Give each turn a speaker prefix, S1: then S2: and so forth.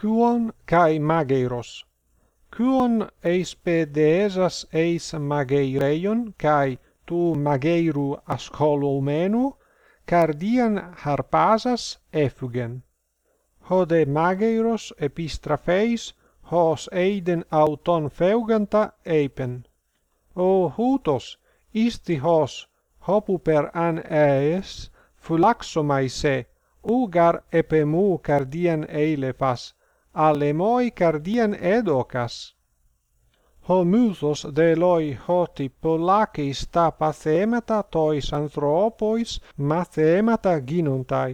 S1: Quon kai mageiros? Quon eis pedeesas eis mageireion kai tu mageiru ascolumenu cardian harpasas efugen. hode mageiros epistrafeis hos eiden auton feuganta eipen. O hutos isti hos hopu per an ees fulaxomai se ugar epemu cardian eilepas alemoi cardien edocas. Ho musos de loi hoti polacis ta pathemata tois anthropois mathemata ginontai.